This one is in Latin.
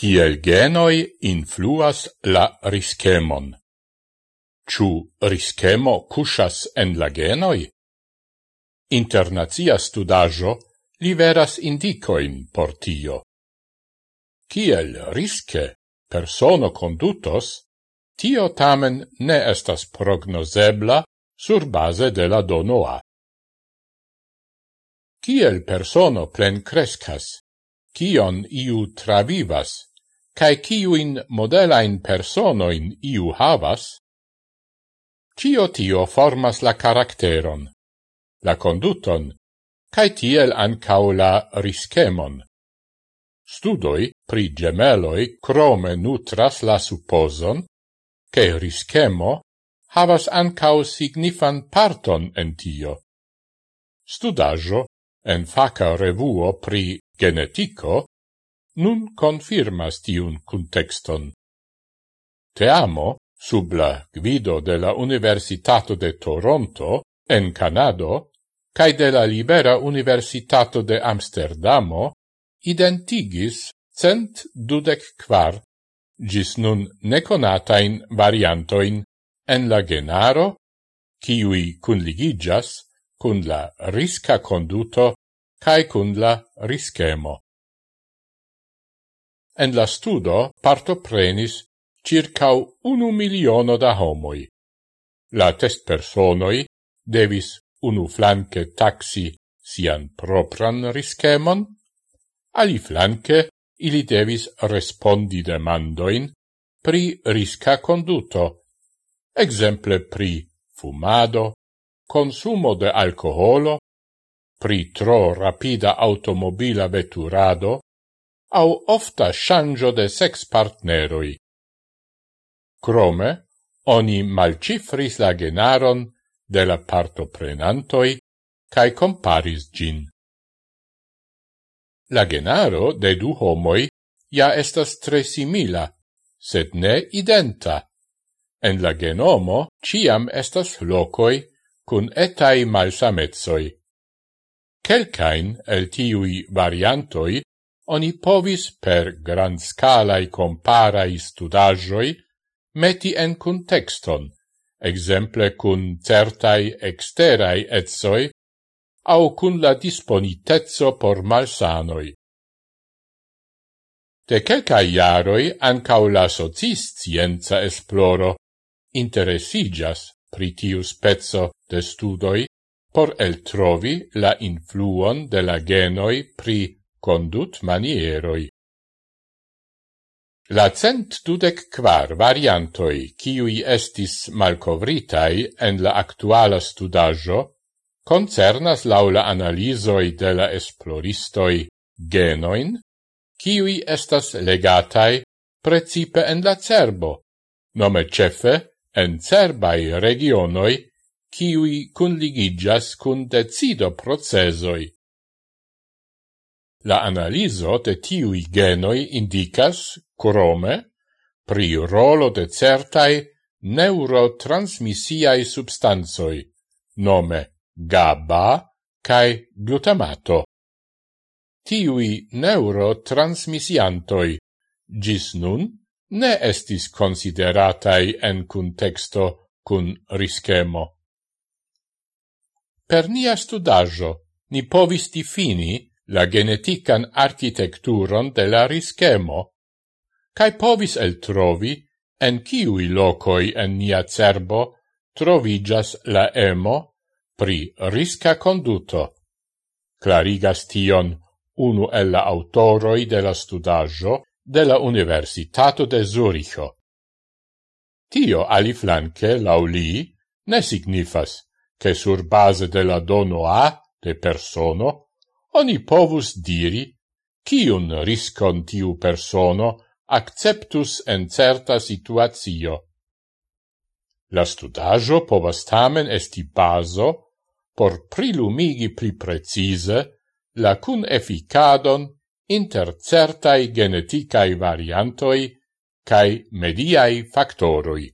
kiel genoi influas la riskemon. Ĉu riskemo kuŝas en la genoj? Internacia studaĵo liveras indicoin por tio. Kiel riske persono condutos, tio tamen ne estas prognosebla sur base de la donoa. Kiel persono plen crescas, kion iu travivas, cae ciuin modelain personoin iu havas, cio tio formas la caracteron, la conduton, cae tiel ancau la riskemon. Studoi pri gemeloi crome nutras la supposon che riskemo havas ancau signifan parton en tio. Studajo en faca revuo pri genetico nun confirmas tiun contexton. Teamo, sub la gvido de la Universitato de Toronto, en Canado, cae de la Libera Universitato de Amsterdamo, identigis cent dudec quar, gis nun neconatain variantoin en la genaro, kiui cunligigas cun la risca conduto cae cun la rischemo. En la studo partoprenis circau unu miliono da homoi. La test personoi devis unu flanque taxi sian propran riskemon, ali flanque ili devis respondi demandoin pri risca conduto, exemple pri fumado, consumo de alcoholo, pri tro rapida automobila veturado, au ofta shangio de sex partneroi. Crome, oni malcifris la genaron de la partoprenantoi cae comparis gin. La genaro de du homoi ja estas tre simila, sed ne identa. En la genomo ciam estas locoi cun etai malsamezoi. Quelcain el tiui variantoi oni povis per granscalai comparai studagioi meti en contexton, exemple cun certai exterai etsoi, au cun la disponitezzo por malsanoi. De quelcae iaroi ancau la socis scienza esploro interesigas pri tiu spezzo de studoi por el trovi la influon de la genoi pri condut manieroi. La cent dudec quar variantoi, ciui estis malcovritai en la actuala studajo, concernas laula analisoi de la esploristoi genoin, ciui estas legatai precipe en la cerbo, nome cefe en cerbai regionoi, ciui cunligigas cun decido procesoi. La analizo de tiui genoi indicas, crome, pri rolo de certai neurotransmissiai substanzoi, nome GABA cae glutamato. Tiui neurotransmissiantoi, gis nun ne estis consideratai en contexto cun rischemo. Per nia studajo, ni povis difini la genetican architecturon de la rischemo, cae povis el trovi en ciui locoi en nia cerbo trovigas la emo pri risca conduto. Clarigas tion unu el la autoroi de la studaggio de la Universitato de Zuricho. Tio aliflanque, lauli, ne signifas che sur base de la dono A de persono oni povus diri kiun riscon tiu persono acceptus en certa situatio. La studajo povas tamen esti baso por prilumigi pli precise la cun efficadon inter certai geneticae variantoi cae mediae factoroi.